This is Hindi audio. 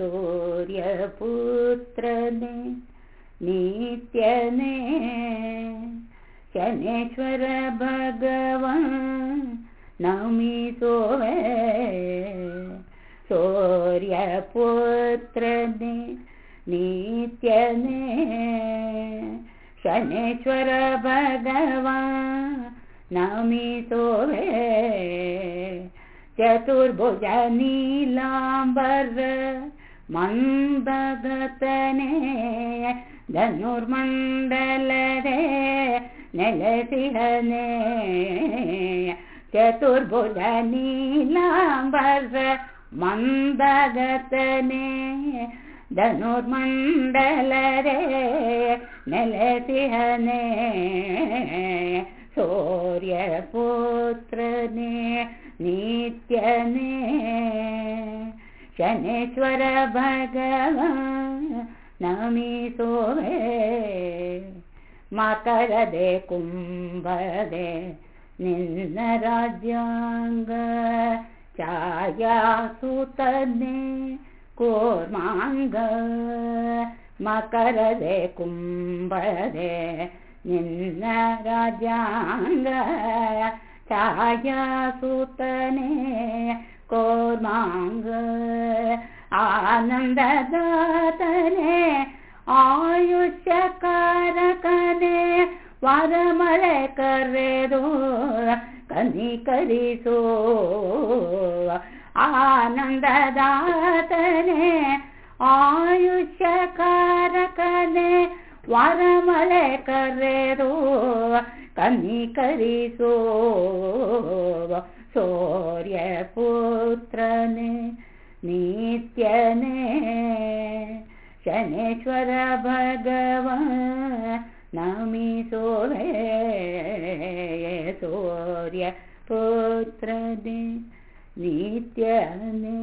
सूर्यपुत्रने नित्यने शनेश्वर भगवान् नमि सोवे सूर्यपुत्रने नित्यने शनेश्वर भगवान् नमि सोवे चतुर्भुजा नीलाम्बर मन्दगतने धनुर्मण्डलरे नेलसिहने चतुर्भुज नीलाम्बर मन्दगतने धनुर्मण्डलरे नेलसिहने सूर्यपुत्रने नित्यने ಶನೇಶ್ವರ ಭಗವ ನಮಿ ಸೋವೆ ಮಾತರದೆ ಕುಂಬದೆ ನಿನ್ನ ರಾಜ್ಯಾಂಗ ಛಾಯಾ ಸೂತನೆ ಕೋರ್ಮಾಂಗ ಮಕರದೆ ಕುಂಬದೆ ನಿನ್ನ ರಾಜ್ಯಾಂಗ ಛಾಯಾ ಸೂತನೆ ಕೋರ್ಮಾಂಗ ಆನಂದದಾತನೆ ಆಯುಷ್ಯ ಕಾರಕನೆ ವಾರ ಮಳೆ ಕರೆದು ಕನಿಕರಿಸೋ ಆನಂದದಾತನೆ ಆಯುಷ್ಯ ಕಾರಕನೆ ವಾರ ಮಳೆ ಕರೆದು कनिकरिसो सूर्यपुत्रने नित्यने शनेश्वर भगवान् नमि सोरे सूर्यपुत्रने नित्यने।